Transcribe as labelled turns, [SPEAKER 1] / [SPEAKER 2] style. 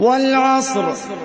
[SPEAKER 1] وَالْعَصْرِ.